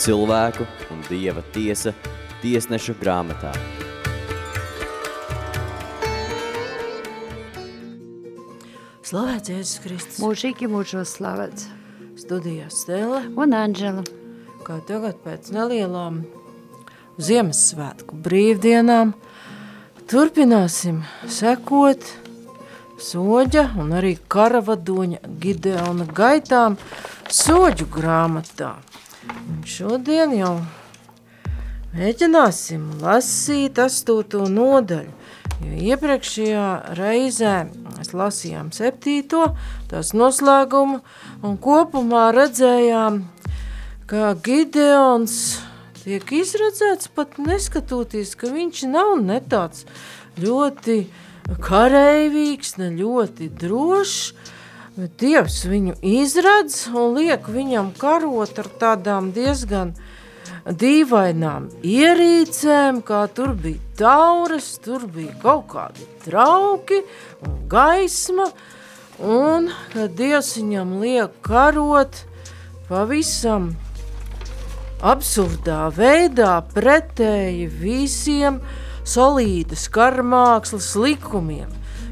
cilvēku un dieva tiesa tiesnešu grāmatā. Slavēts Jēzus Kristus. Mūžīgi mūžos slavēts. Studijā Stela, Un Anžela. kā tagad pēc nelielām Ziemassvētku brīvdienām turpināsim sekot soģa un arī karavadoņa Gideona gaitām soģu grāmatā. Šodien jau mēģināsim lasīt astoto nodaļu, jo iepriekšējā reizē mēs lasījām septīto, tās noslēgumu, un kopumā redzējām, kā Gideons tiek izredzēts pat neskatoties, ka viņš nav ne tāds ļoti kareivīgs, ne ļoti drošs, bet Dievs viņu izredz un liek viņam karot ar tādām diezgan dīvainām ierīcēm, kā tur bija taures, tur bija kaut kādi trauki un gaisma, un kad Dievs viņam liek karot pavisam absurdā veidā pretēji visiem solīdas karmākslas likumiem.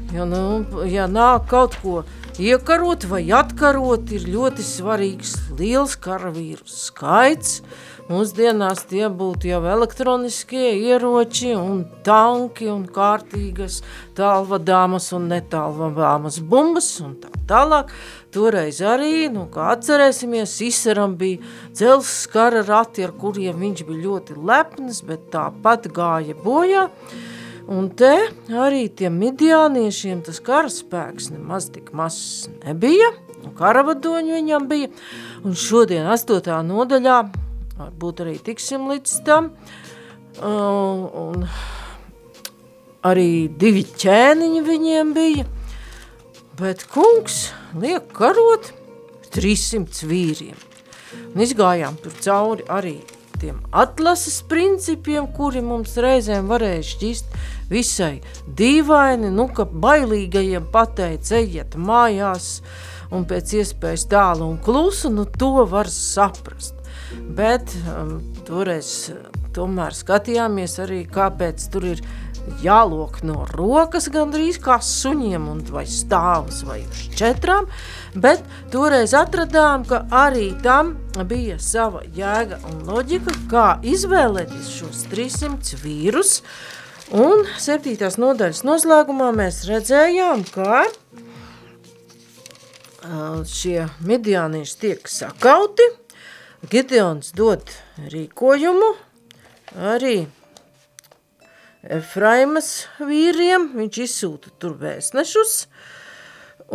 Jo, nu, ja nāk kaut ko iekarot vai atkarot, ir ļoti svarīgs liels karavīru skaits. Mūsdienās tie būtu jau elektroniskie ieroči un tanki un kārtīgas tālvadāmas un netālvadāmas bumbas un tā tālāk. Toreiz arī, nu, kā atcerēsimies, Iseram bija dzelzs kara rati, ar kuriem viņš bija ļoti lepns, bet tāpat gāja bojā. Un te arī tiem midiāniešiem tas karaspēks nemaz tik mazs nebija, un karavadoņi viņam bija. Un šodien astotā nodaļā, varbūt arī tiksim līdz tam, un arī divi ķēniņi viņiem bija, bet kungs liek karot 300 vīriem. Un izgājām tur cauri arī tiem atlases principiem, kuri mums reizēm varēja šķist visai dīvaini, nu, ka bailīgajiem pateica, ejiet mājās un pēc iespējas tālu un klusu, nu, to var saprast. Bet um, toreiz tomēr skatījāmies arī, kāpēc tur ir jālok no rokas gandrīz kā suņiem un vai stāvus vai uz četrām, bet toreiz atradām, ka arī tam bija sava jēga un loģika, kā izvēlēties šos 300 vīrus, un septītās nodaļas noslēgumā mēs redzējām, ka šie midiānieši tiek sakauti, Gideons dod rīkojumu. Arī Efraimas vīriem, viņš izsūta tur vēstnešus,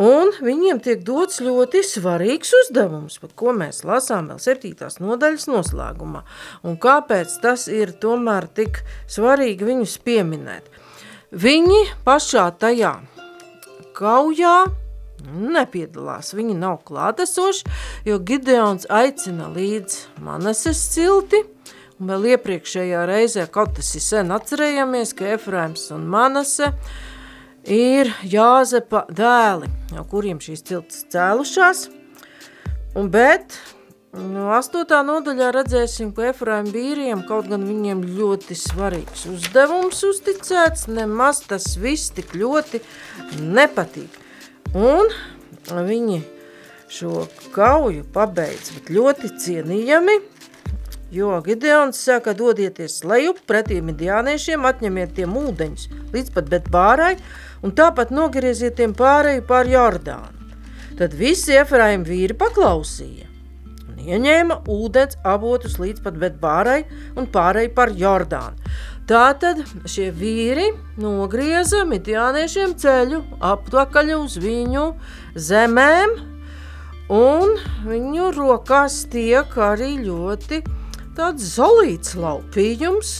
un viņiem tiek dots ļoti svarīgs uzdevums, par ko mēs lasām vēl septītās nodaļas noslēgumā, un kāpēc tas ir tomēr tik svarīgi viņus pieminēt. Viņi pašā tajā kaujā nepiedalās, viņi nav klātesoši, jo Gideons aicina līdz Manases cilti, un vēl iepriekšējā reizē, kaut tas ir sen atcerējamies, ka Efraims un Manase ir Jāzepa dēli, no kuriem šīs ciltas cēlušās, un bet No 8. nodaļā redzēsim, ka Efraim vīriem kaut gan viņiem ļoti svarīgs uzdevums uzticēts, nemaz tas viss tik ļoti nepatīk. Un viņi šo kauju pabeidz ļoti cienījami, jo Gideons saka, dodieties lejup pretī midiāniešiem, atņemiet tiem ūdeņus līdz pat bet bārai, un tāpat nogrieziet tiem pārēju pār Jordānu. Tad visi Efraim vīri paklausīja un ieņēma ūdens avotus līdz pat bet bārai un pārēju par Jordānu. Tātad šie vīri nogrieza midiāniešiem ceļu apakaļ uz viņu zemēm, un viņu rokās tiek arī ļoti tāds zolīts laupījums,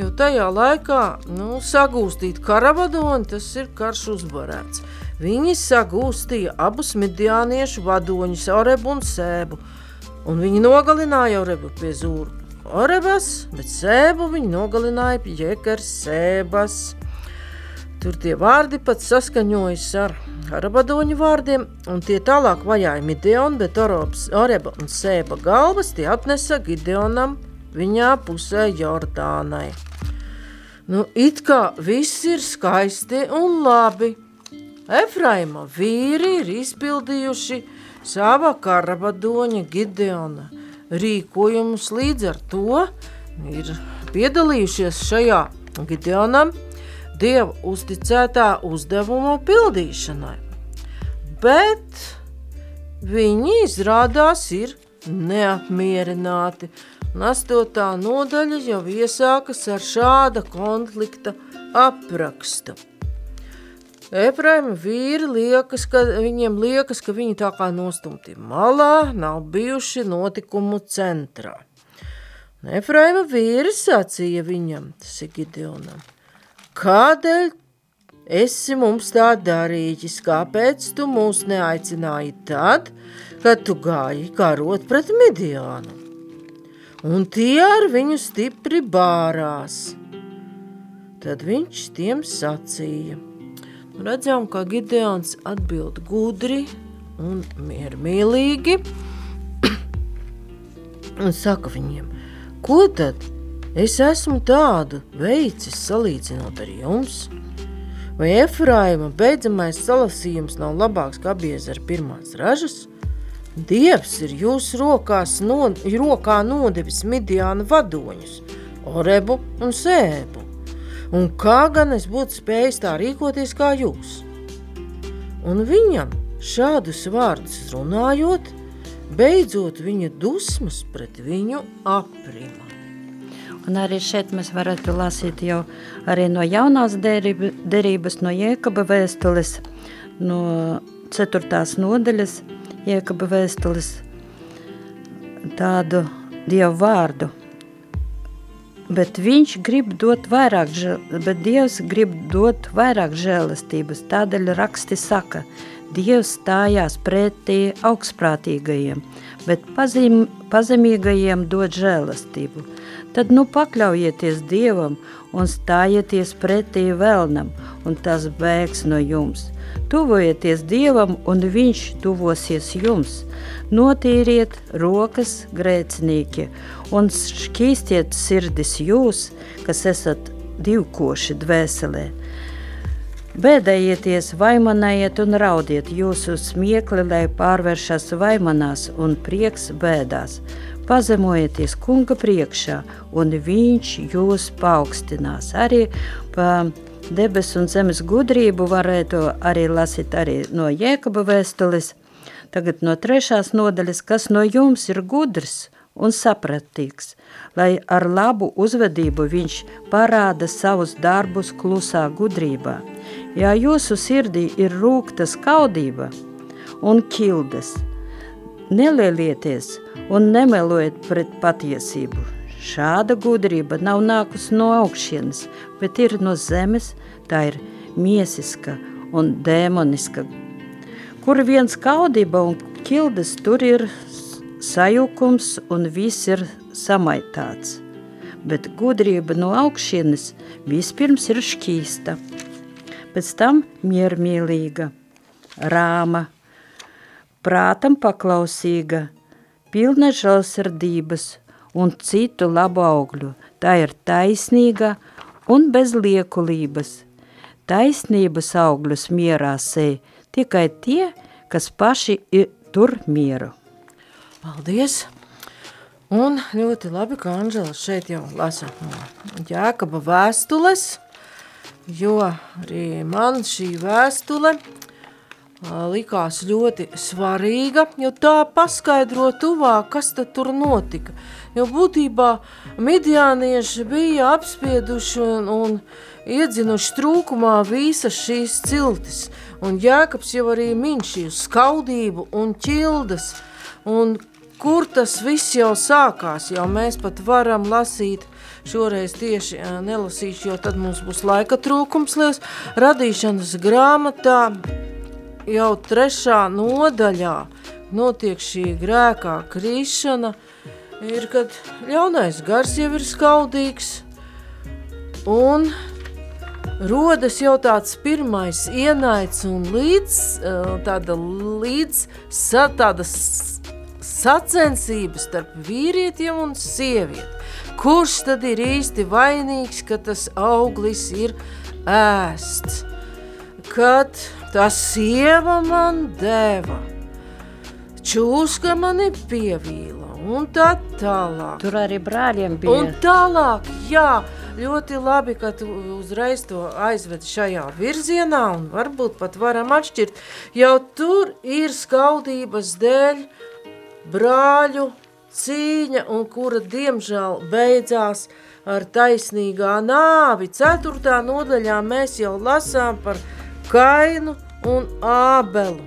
jo tajā laikā nu, sagūstīt karavadoni, tas ir karš uzvarēts. Viņi sagūstīja abus midiāniešu vadoņus, Orebu un Sēbu, un viņi nogalināja Orebu pie zūru Orebas, bet sēbu viņi nogalināja pie ķekars sēbas. Tur tie vārdi pat saskaņojas ar arabadoņu vārdiem, un tie tālāk vajāja Mideonu, bet Orobs, Oreba un Sēba galvas tie atnesa Gideonam viņā pusē Jordānai. Nu, it kā viss ir skaisti un labi. Efraima vīri ir izpildījuši sava karabadoņa Gideona rīkojumus līdz ar to ir piedalījušies šajā Gideonam Dieva uzticētā uzdevuma pildīšanai. Bet viņi izrādās ir neapmierināti. Un astotā nodaļa jau iesākas ar šāda konflikta aprakstu. Efraima vīri liekas, ka viņiem liekas, ka viņi tā kā nostumti malā, nav bijuši notikumu centrā. Efraima vīri sacīja viņam, Gideonam, kādēļ esi mums tā darījis, kāpēc tu mūs neaicināji tad, kad tu gāji karot pret Midiānu? Un tie ar viņu stipri bārās. Tad viņš tiem sacīja. Redzam, ka Gideons atbild gudri un miermīlīgi un saka viņiem, ko tad es esmu tādu veicis salīdzinot ar jums? Vai Efraima beidzamais salasījums nav labāks kā bieza ar pirmās ražas? Dievs ir jūsu rokās, no, rokā nodevis Midiāna vadoņus, Orebu un Sēbu. Un kā gan es būtu spējis tā rīkoties kā jūs? Un viņam šādus vārdus runājot, beidzot viņa dusmas pret viņu aprima. Un arī šeit mēs varētu lasīt jau arī no jaunās derība, derības, no Jēkaba vēstules, no ceturtās nodaļas Jēkaba vēstules tādu Dievu vārdu. Bet viņš grib dot vairāk, bet Dievs grib dot vairāk žēlastības. Tādēļ raksti saka, Dievs stājās pretī augstprātīgajiem, bet pazem, pazemīgajiem dod žēlastību. Tad nu pakļaujieties Dievam un stājieties pretī vēlnam, un tas bēgs no jums. Tuvojieties Dievam, un viņš tuvosies jums. Notīriet rokas grēcinieki un šķīstiet sirdis jūs, kas esat divkoši dvēselē. Bēdējieties, vaimanējiet un raudiet jūsu smiekli, lai pārvēršas vaimanās un prieks bēdās. Pazemojieties kunga priekšā, un viņš jūs paaugstinās. Arī pa debesu un zemes gudrību varētu arī lasīt arī no Jēkaba vēstules. Tagad no trešās nodaļas, kas no jums ir gudrs un sapratīgs, lai ar labu uzvedību viņš parāda savus darbus klusā gudrībā. Ja jūsu sirdī ir rūkta skaudība un ķildes, nelielieties un nemelojiet pret patiesību. Šāda gudrība nav nākus no augšienes, bet ir no zemes, tā ir miesiska un dēmoniska. Kur viens kaudība un ķildes, tur ir sajukums un viss ir samaitāts. Bet gudrība no augšienes vispirms ir šķīsta, pēc tam miermīlīga, rāma, prātam paklausīga, pilna žēlsirdības un citu labu augļu. Tā ir taisnīga un bez liekulības. Taisnības augļus mierā sēj tikai tie, kas paši ir tur mieru. Paldies! Un ļoti labi, ka Anžela šeit jau lasa no Jēkaba vēstules, jo arī man šī vēstule likās ļoti svarīga, jo tā paskaidro tuvāk, kas tad tur notika. Jo būtībā midiānieši bija apspieduši un, un iedzinuši trūkumā visas šīs ciltis, un Jēkabs jau arī min šī skaudību un ķildas, un kur tas viss jau sākās, jau mēs pat varam lasīt šoreiz tieši nelasīšu, jo tad mums būs laika trūkums liels, radīšanas grāmatā, jau trešā nodaļā notiek šī grēkā krišana, ir, kad ļaunais gars jau ir skaudīgs, un rodas jau tāds pirmais ienaids un līdz tāda līdz sa, tādas sacensības starp vīrietiem un sievieti. Kurš tad ir īsti vainīgs, ka tas auglis ir ēsts? Kad tā sieva man deva, čūska mani pievīla un tā tālāk. Tur arī brāļiem bija. Un tālāk, jā, ļoti labi, ka tu uzreiz to aizved šajā virzienā un varbūt pat varam atšķirt. Jau tur ir skaudības dēļ brāļu cīņa un kura diemžēl beidzās ar taisnīgā nāvi. Ceturtā nodaļā mēs jau lasām par Kainu un Ābelu.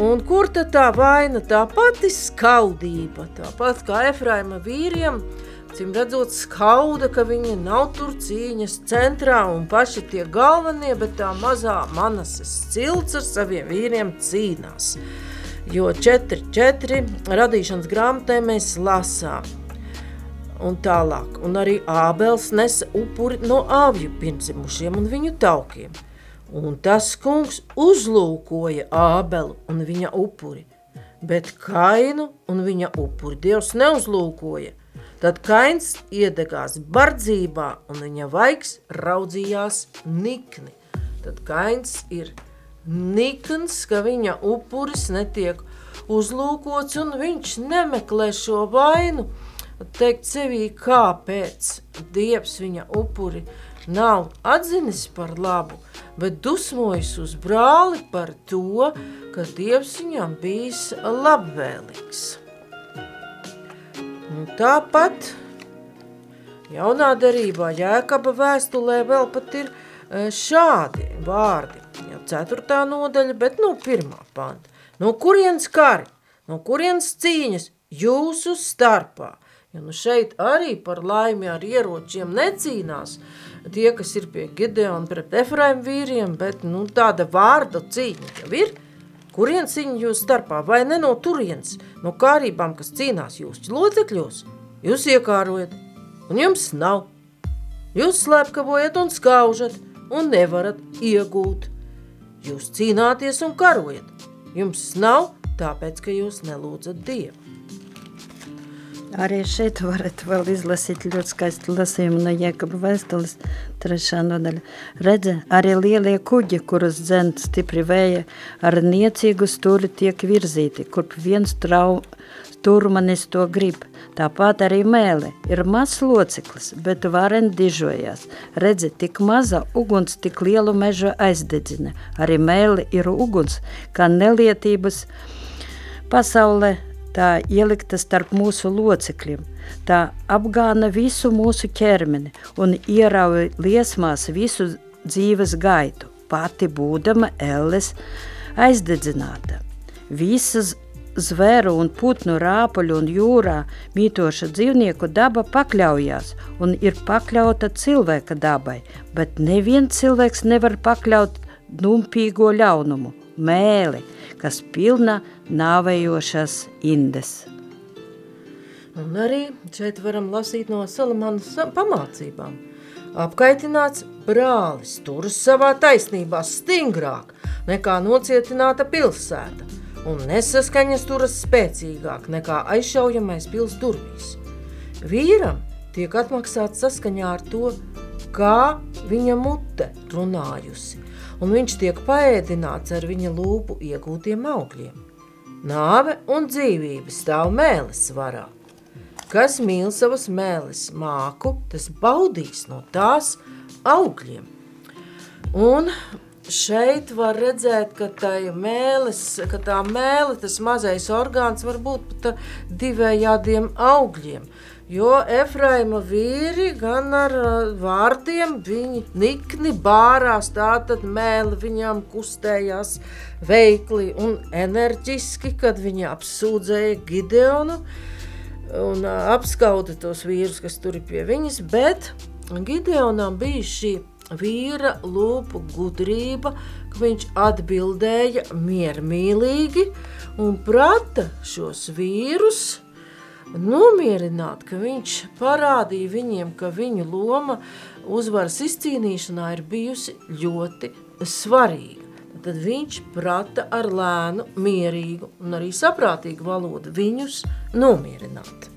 Un kur tad tā vaina? Tā pati skaudība, tāpat kā Efraima vīriem, cim redzot skauda, ka viņi nav tur cīņas centrā un paši tie galvenie, bet tā mazā manases cilts ar saviem vīriem cīnās. Jo 4-4 radīšanas grāmatē mēs lasām. Un tālāk, un arī Ābels nesa upuri no āvju pirmzimušiem un viņu taukiem – Un tas kungs uzlūkoja Ābelu un viņa upuri, bet Kainu un viņa upuri Dievs neuzlūkoja. Tad Kains iedegās bardzībā un viņa vaigs raudzījās nikni. Tad Kains ir nikns, ka viņa upuris netiek uzlūkots un viņš nemeklē šo vainu, teikt sevī, kāpēc Dievs viņa upuri nav atzinis par labu, bet dusmojas uz brāli par to, ka Dievs viņam bijis labvēlīgs. Un tāpat jaunā derībā Jēkaba vēstulē vēl pat ir e, šādi vārdi, jau ceturtā nodaļa, bet no pirmā panta. No kurienes kari, no kurienes cīņas jūsu starpā? Ja nu šeit arī par laimi ar ieročiem necīnās, tie, kas ir pie Gideona pret Efraim vīriem, bet nu, tāda vārda cīņa jau ir. Kurien cīņa jūs starpā? Vai ne no turienes, no kārībām, kas cīnās jūsu locekļos? Jūs iekārojat, un jums nav. Jūs slepkavojat un skaužat, un nevarat iegūt. Jūs cīnāties un karojat. Jums nav, tāpēc, ka jūs nelūdzat Dievu. Arī šeit varat vēl izlasīt ļoti skaistu lasījumu no Jēkaba vēstules trešā nodaļa. Redze, arī lielie kuģi, kurus dzen stipri vēja, ar niecīgu sturi tiek virzīti, kurp viens trau, turmanis to grib. Tāpat arī mēle ir mazs loceklis, bet varen dižojās. Redzi, tik maza uguns tik lielu mežu aizdedzina. Arī mēle ir uguns, kā nelietības pasaulē tā ielikta starp mūsu locekļiem, tā apgāna visu mūsu ķermeni un ierauja liesmās visu dzīves gaitu, pati būdama elles aizdedzināta. Visas zvēru un putnu rāpuļu un jūrā mītoša dzīvnieku daba pakļaujās un ir pakļauta cilvēka dabai, bet neviens cilvēks nevar pakļaut numpīgo ļaunumu, mēli, kas pilna nāvējošas indes. Un arī šeit varam lasīt no Salamanas pamācībām. Apkaitināts brālis turas savā taisnībā stingrāk nekā nocietināta pilsēta, un nesaskaņas turas spēcīgāk nekā aizšaujamais pils durvīs. Vīram tiek atmaksāts saskaņā ar to, kā viņa mute runājusi, un viņš tiek paēdināts ar viņa lūpu iegūtiem augļiem. Nāve un dzīvība stāv mēlis varā. Kas mīl savas mēlis māku, tas baudīs no tās augļiem. Un šeit var redzēt, ka, mēles, ka tā mēle, tas mazais orgāns var būt pat divējādiem augļiem – Jo Efraima vīri gan ar vārdiem viņi nikni bārās, tātad mēli viņām kustējās veikli un enerģiski, kad viņi apsūdzēja Gideonu un apskauda tos vīrus, kas tur ir pie viņas, bet Gideonam bija šī vīra lūpu gudrība, ka viņš atbildēja miermīlīgi un prata šos vīrus, nomierināt, ka viņš parādīja viņiem, ka viņu loma uzvaras izcīnīšanā ir bijusi ļoti svarīga. Tad viņš prata ar lēnu, mierīgu un arī saprātīgu valodu viņus nomierināt.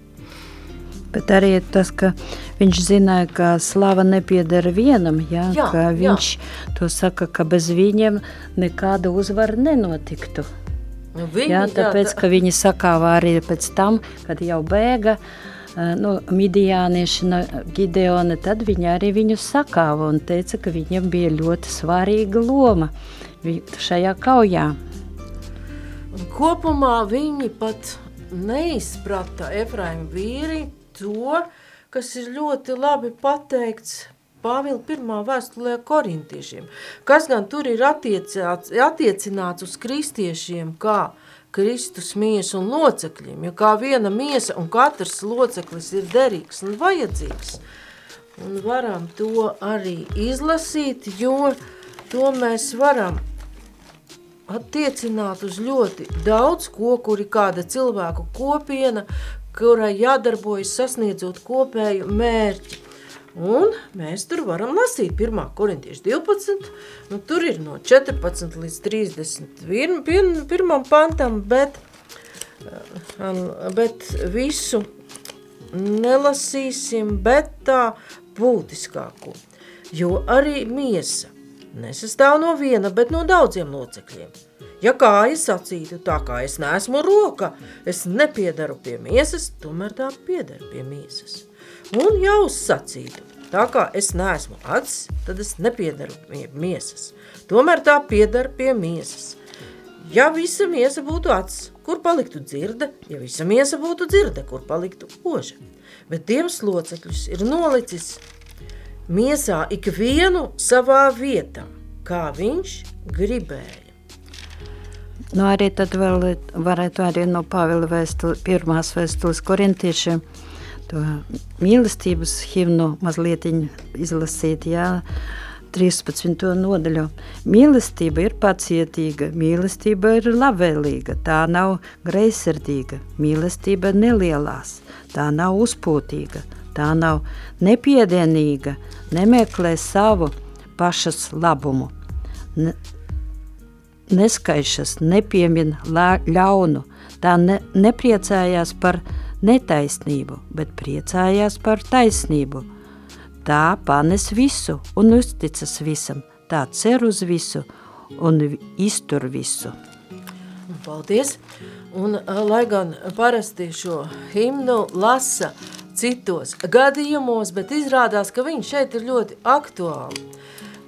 Bet arī tas, ka viņš zināja, ka slava nepiedara vienam, jā, Jā, ka jā. viņš to saka, ka bez viņiem nekāda uzvara nenotiktu. Nu, Viņi, Jā, tāpēc, ka viņi sakāvā arī pēc tam, kad jau bēga nu, midijānieši no Gideona, tad viņi arī viņu sakāva un teica, ka viņam bija ļoti svarīga loma šajā kaujā. Un kopumā viņi pat neizprata Efraima vīri to, kas ir ļoti labi pateikts Pāvila pirmā vēstulē korintiešiem, kas gan tur ir attiecināts uz kristiešiem kā Kristus miesu un locekļiem, jo kā viena miesa un katrs loceklis ir derīgs un vajadzīgs. Un varam to arī izlasīt, jo to mēs varam attiecināt uz ļoti daudz ko, kur ir kāda cilvēku kopiena, kurai jādarbojas sasniedzot kopēju mērķi. Un mēs tur varam lasīt 1. korintiešu 12, nu tur ir no 14 līdz 31 pantam, bet, eh, bet visu nelasīsim, bet tā būtiskāko. Jo arī miesa nesastāv no viena, bet no daudziem locekļiem. Ja kāja sacītu tā kā es neesmu roka, es nepiedaru pie miesas, tomēr tā pieder pie miesas. Un ja uz sacītu, tā kā es neesmu acis, tad es nepiedaru pie miesas, tomēr tā pieder pie miesas. Ja visa miesa būtu acis, kur paliktu dzirde, ja visa miesa būtu dzirde, kur paliktu oža. Bet Dievs locekļus ir nolicis miesā ikvienu savā vietā, kā viņš gribēja. Nu, arī tad vēl varētu arī no Pāvila vēstuli, pirmās vēstules korintiešiem to mīlestības himnu mazliet izlasīt, jā, 13. nodaļu. Mīlestība ir pacietīga, mīlestība ir labvēlīga, tā nav greizsirdīga, mīlestība nelielās, tā nav uzpūtīga, tā nav nepiedienīga, nemeklē savu pašas labumu. Ne, neskaišas, nepiemina lā- ļaunu, tā ne, nepriecājās par netaisnību, bet priecājās par taisnību. Tā panes visu un uzticas visam, tā cer uz visu un iztur visu. Paldies! Un, lai gan parasti šo himnu lasa citos gadījumos, bet izrādās, ka viņš šeit ir ļoti aktuāli.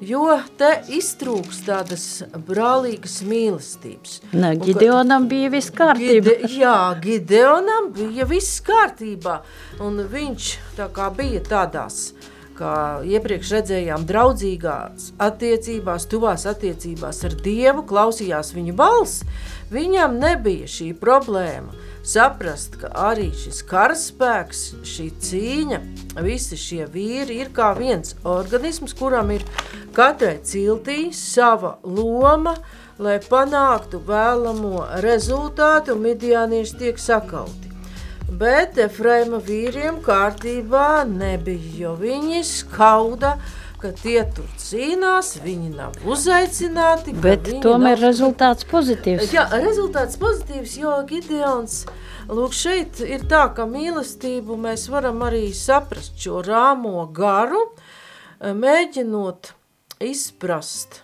Jo te iztrūks tādas brālīgas mīlestības. Ka- Gideonam bija viss kārtībā. Gide, jā, Gideonam bija viss kārtībā, un viņš tā kā bija tādās, kā iepriekš redzējām, draudzīgās attiecībās, tuvās attiecībās ar Dievu, klausījās viņa balss, viņam nebija šī problēma saprast, ka arī šis karaspēks, šī cīņa, visi šie vīri ir kā viens organisms, kuram ir katrai ciltī sava loma, lai panāktu vēlamo rezultātu, un midianieši tiek sakauti. Bet Efraima vīriem kārtībā nebija, jo viņi skauda, ka tie tur cīnās, viņi nav uzaicināti. Bet tomēr nav... rezultāts pozitīvs. Jā, rezultāts pozitīvs, jo Gideons, lūk, šeit ir tā, ka mīlestību mēs varam arī saprast šo rāmo garu, mēģinot izprast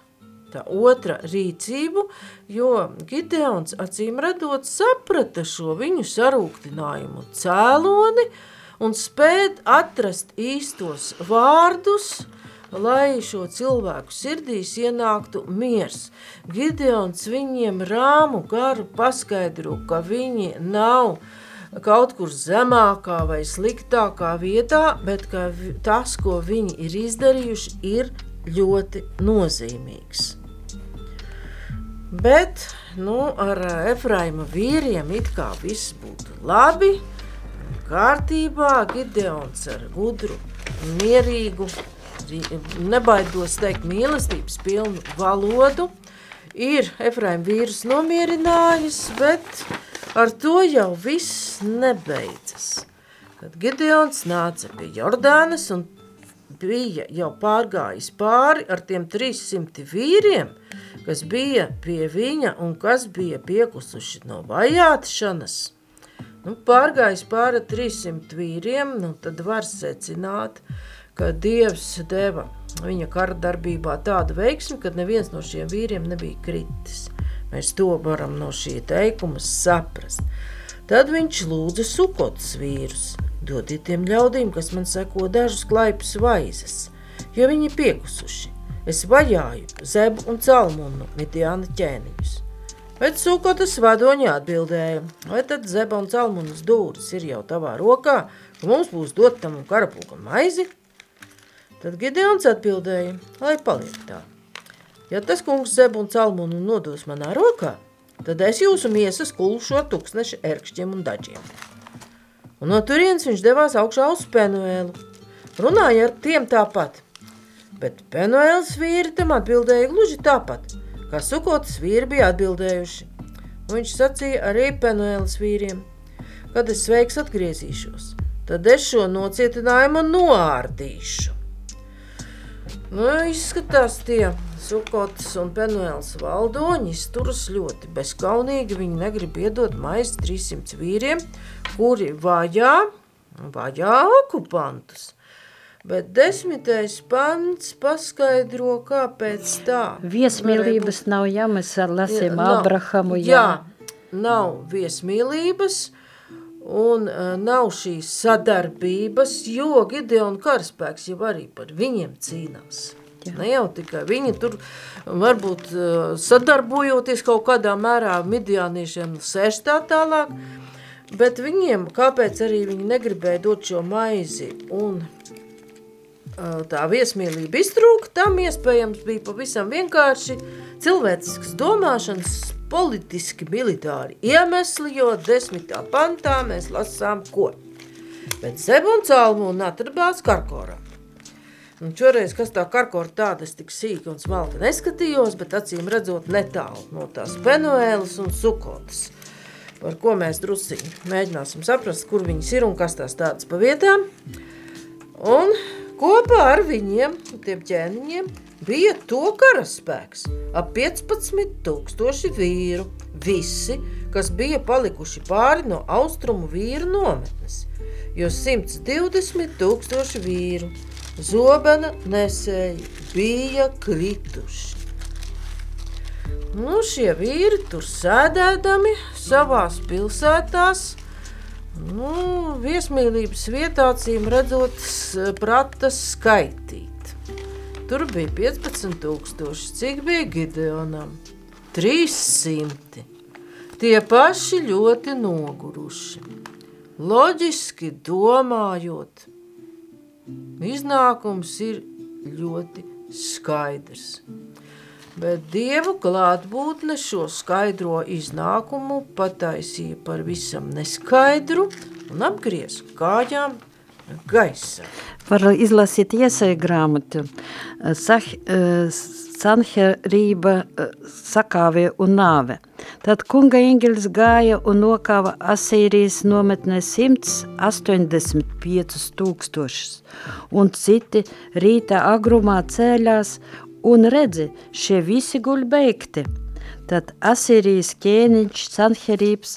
tā otra rīcību, jo Gideons acīm redot saprata šo viņu sarūktinājumu cēloni un spēt atrast īstos vārdus, lai šo cilvēku sirdīs ienāktu miers. Gideons viņiem rāmu garu paskaidro, ka viņi nav kaut kur zemākā vai sliktākā vietā, bet ka tas, ko viņi ir izdarījuši, ir ļoti nozīmīgs. Bet nu, ar ā, Efraima vīriem it kā viss būtu labi, kārtībā, Gideons ar gudru, mierīgu, nebaidos teikt mīlestības pilnu valodu, ir Efraima vīrus nomierinājis, bet ar to jau viss nebeidzas. Kad Gideons nāca pie Jordānas un bija jau pārgājis pāri ar tiem 300 vīriem, kas bija pie viņa un kas bija piekusuši no vajātšanas. Nu, pārgājis pāri 300 vīriem, nu, tad var secināt, ka Dievs deva viņa kara darbībā tādu veiksmi, ka neviens no šiem vīriem nebija kritis. Mēs to varam no šī teikuma saprast. Tad viņš lūdza sukotas vīrus – Dodiet tiem ļaudīm, kas man seko dažus klaipus vaizes, jo viņi piekusuši. Es vajāju Zebu un Calmunu, Midiāna ķēniņus. Bet Sukotas vadoņi atbildēja, vai tad Zeba un Calmunas dūris ir jau tavā rokā, ka mums būs dot tam un karapulkam maizi? Tad Gideons atbildēja, lai paliek tā. Ja tas kungs Zebu un Calmunu nodos manā rokā, tad es jūsu miesas kulšo tūkstneša erkšķiem un daļiem un no turienes viņš devās augšā uz Penuēlu. Runāja ar tiem tāpat, bet Penuēlas vīri tam atbildēja gluži tāpat, kā Sukotas vīri bija atbildējuši. Un viņš sacīja arī Penuēlas vīriem, kad es sveiks atgriezīšos, tad es šo nocietinājumu noārdīšu. Nu, izskatās tie Sukotas un Penuēlas valdoņi izturas ļoti bezkaunīgi. Viņi negrib iedot maizi 300 vīriem, kuri vajā, vajā okupantus. Bet desmitais pants paskaidro, kāpēc tā. Viesmīlības nav, ja mēs ar lasiem jā, Abrahamu. Jā. jā, nav viesmīlības un uh, nav šīs sadarbības, jo Gideon karaspēks jau arī par viņiem cīnās. Jā. Ne jau tikai viņi tur varbūt sadarbojoties kaut kādā mērā midiāniešiem sēž tā tālāk, bet viņiem, kāpēc arī viņi negribēja dot šo maizi un tā viesmīlība iztrūka, tam iespējams bija pavisam vienkārši cilvēcisks domāšanas politiski militāri iemesli, jo desmitā pantā mēs lasām ko. Bet Zeb un atradās Karkorā. Un šoreiz, kas tā karkora tāda, es tik sīki un smalki neskatījos, bet acīm redzot netālu no tās Penuēlas un Sukotas, par ko mēs drusiņi mēģināsim saprast, kur viņas ir un kas tās tādas pa vietām. Un kopā ar viņiem, tiem ķēniņiem, bija to karaspēks, ap 15 tūkstoši vīru, visi, kas bija palikuši pāri no austrumu vīru nometnes, jo 120 tūkstoši vīru – zobena nesēji bija krituši. Nu, šie vīri tur sēdēdami savās pilsētās, nu, viesmīlības vietā cīm redzot pratas skaitīt. Tur bija 15 tūkstoši, cik bija Gideonam? 300. Tie paši ļoti noguruši. Loģiski domājot, Iznākums ir ļoti skaidrs. Bet dievu klātbūtne šo skaidro iznākumu pataisīja par visam neskaidru un apgriez kājām gaisā. Var izlasīt iesai grāmatu. Sah, Sanherība, sakāve un nāve. Tad kunga eņģelis gāja un nokāva Asīrijas nometnē 185 tūkstošus, un citi rīta agrumā cēļās un redzi, šie visi guļ beigti. Tad Asīrijas ķēniņš Sanherības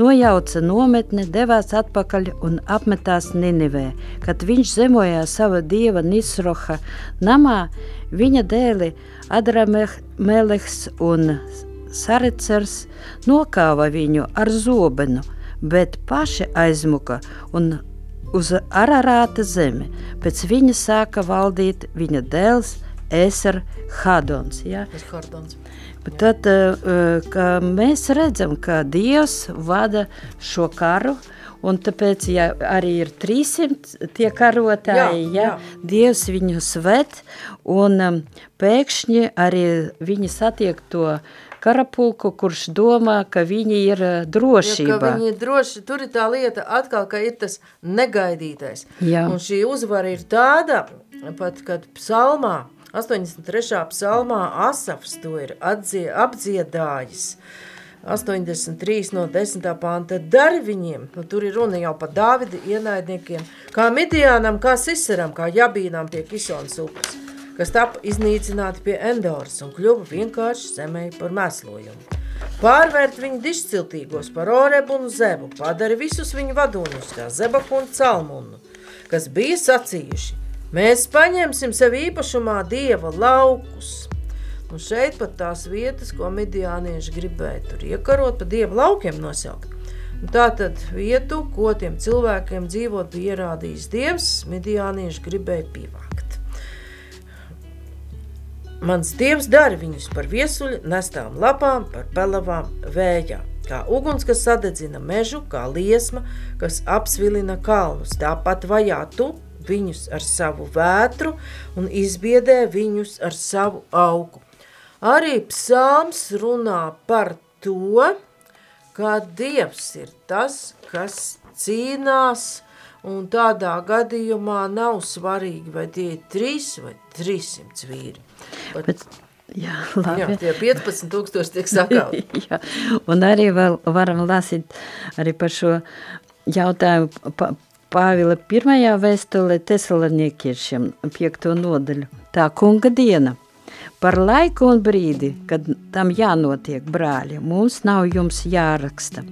nojauca nometni, devās atpakaļ un apmetās Ninivē. Kad viņš zemojā sava dieva Nisroha namā, viņa dēli Adramelehs un Saricers nokāva viņu ar zobenu, bet paši aizmuka un uz Ararāta zemi. Pēc viņa sāka valdīt viņa dēls Eser Hadons. Ja? Tad uh, mēs redzam, ka Dievs vada šo karu, un tāpēc, ja arī ir 300 tie karotāji, jā, ja, jā. Dievs viņus ved, un um, pēkšņi arī viņi satiek to uh, karapulku, kurš domā, ka viņi ir eh, drošībā. Ja, ka viņi ir droši, tur ir tā lieta atkal, ka ir tas negaidītais. Jā. Un šī uzvara ir tāda, pat kad psalmā, 83. psalmā Asafs to ir atzie, apdziedājis. 83 no 10. panta, dari viņiem, nu tur ir runa jau par Dāvida ienaidniekiem, kā Midiānam, kā Sisaram, kā Jabīnām pie Kisons upes, kas tapa iznīcināti pie Endoras un kļuva vienkārši zemē par mēslojumu. Pārvērt viņu dišciltīgos par Orebu un Zebu, padari visus viņu vadoņus, kā Zebaku un Calmunu, kas bija sacījuši, mēs paņemsim sev īpašumā Dieva laukus, Un šeit pat tās vietas, ko midiānieši gribēja tur iekarot, pa dievu laukiem nosaukt. Un tā tad vietu, ko tiem cilvēkiem dzīvot, bija ierādījis dievs, midiānieši gribēja pievākt. Mans dievs dara viņus par viesuļu, nestām lapām, par pelavām vējā. Kā uguns, kas sadedzina mežu, kā liesma, kas apsvilina kalnus, tāpat vajā tu viņus ar savu vētru un izbiedē viņus ar savu augu. Arī psalms runā par to, ka Dievs ir tas, kas cīnās, un tādā gadījumā nav svarīgi, vai tie ir 3 vai 300 vīri. Pat, Bet, jā, labi. Jā, tie 15 tūkstoši tiek sakauti. jā, un arī vēl varam lasīt arī par šo jautājumu pa, Pāvila pirmajā vēstulē tesalonikiešiem piekto nodaļu. Tā kunga diena – Par laiku un brīdi, kad tam jānotiek, brāļi, mums nav jums jāraksta.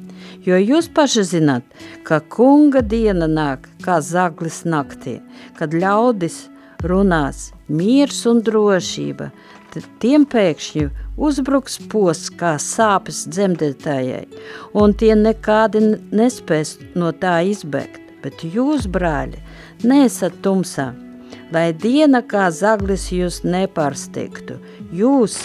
Jo jūs paši zināt, ka kunga diena nāk kā zaglis naktī, kad ļaudis runās miers un drošība, tiem pēkšņi uzbruks posts kā sāpes dzemdētājai, un tie nekādi nespēs no tā izbēgt. Bet jūs, brāļi, neesat tumsā, lai diena kā zaglis jūs nepārstiktu. Jūs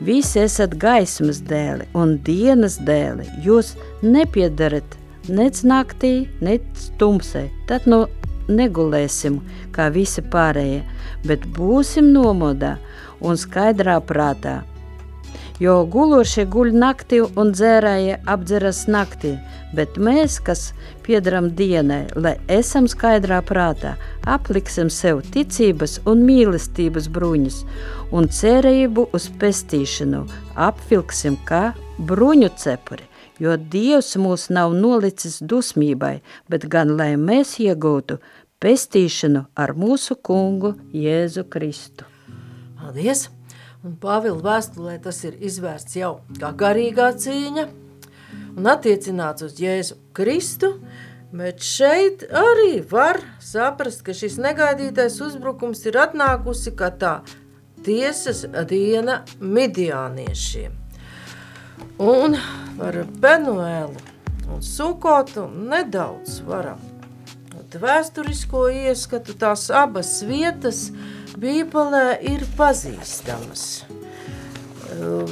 visi esat gaismas dēli un dienas dēli. Jūs nepiedarat nec naktī, nec tumsai. Tad nu negulēsim kā visi pārējie, bet būsim nomodā un skaidrā prātā. Jo gulošie guļ naktī un dzērāji apdzeras naktī, bet mēs, kas piedaram dienai, lai esam skaidrā prātā, apliksim sev ticības un mīlestības bruņus un cerību uz pestīšanu, apvilksim kā bruņu cepuri, jo Dievs mūs nav nolicis dusmībai, bet gan lai mēs iegūtu pestīšanu ar mūsu kungu Jēzu Kristu. Paldies! Un Pāvila vēstulē tas ir izvērsts jau kā garīgā cīņa – un attiecināts uz Jēzu Kristu, bet šeit arī var saprast, ka šis negaidītais uzbrukums ir atnākusi kā tā tiesas diena midiāniešiem. Un par Benuēlu un Sukotu nedaudz varam vēsturisko ieskatu, tās abas vietas Bībelē ir pazīstamas.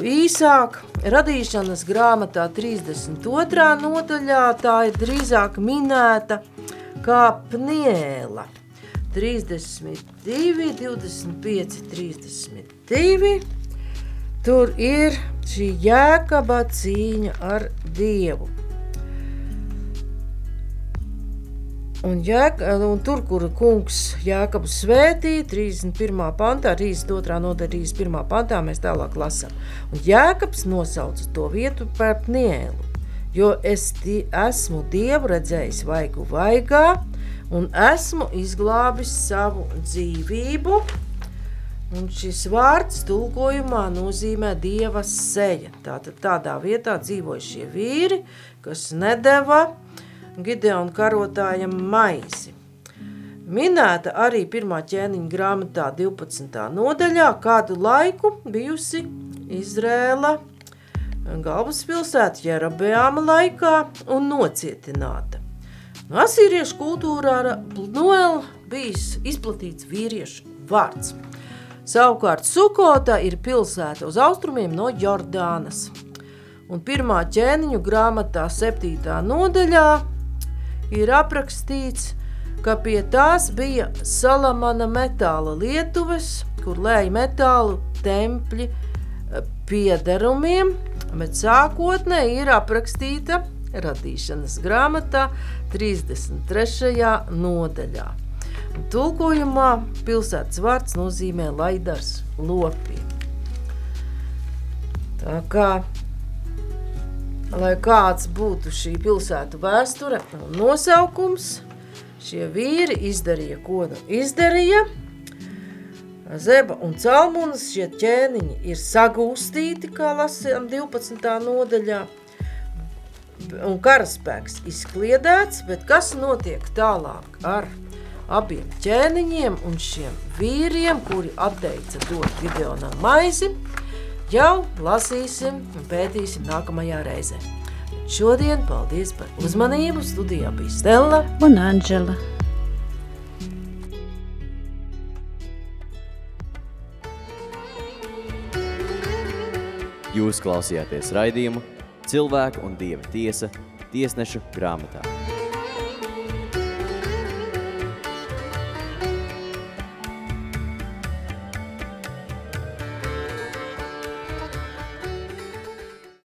Īsāk radīšanas grāmatā 32. nodaļā tā ir drīzāk minēta kā pniela. 32, 25, 32. Tur ir šī jēkaba cīņa ar Dievu. Un, jēk, un tur, kur kungs Jēkabs svētīja, 31. pantā, 32. nodaļa, 31. pantā, mēs tālāk lasām. Un Jēkabs nosauca to vietu par Pnielu, jo es die, esmu Dievu redzējis vaigu vaigā un esmu izglābis savu dzīvību. Un šis vārds tulkojumā nozīmē Dieva seja. Tātad tādā vietā dzīvoja šie vīri, kas nedeva uh, Gideona karotājam maizi. Minēta arī pirmā ķēniņa grāmatā 12. nodaļā, kādu laiku bijusi Izrēla galvaspilsēta Jerabeāma laikā un nocietināta. No asīriešu kultūrā Noel bijis izplatīts vīriešu vārds. Savukārt Sukota ir pilsēta uz austrumiem no Jordānas. Un pirmā ķēniņu grāmatā septītā nodaļā ir aprakstīts, ka pie tās bija salamana metāla lietuves, kur lēja metālu tempļi eh, piedarumiem, bet sākotnē ir aprakstīta radīšanas grāmatā 33. nodaļā. Tulkojumā pilsētas vārds nozīmē laidars lopi. Tā kā lai kāds būtu šī pilsētu vēsture un nosaukums, šie vīri izdarīja, ko nu izdarīja. Zeba un Calmunas šie ķēniņi ir sagūstīti, kā lasījām 12. nodaļā, un karaspēks izkliedēts, bet kas notiek tālāk ar abiem ķēniņiem un šiem vīriem, kuri atteica dot Gideonam maizi, jau lasīsim un pētīsim nākamajā reizē. Šodien paldies par uzmanību, studijā bija Stella un Anģela. Jūs klausījāties raidījumu Cilvēku un Dieva tiesa tiesnešu grāmatā.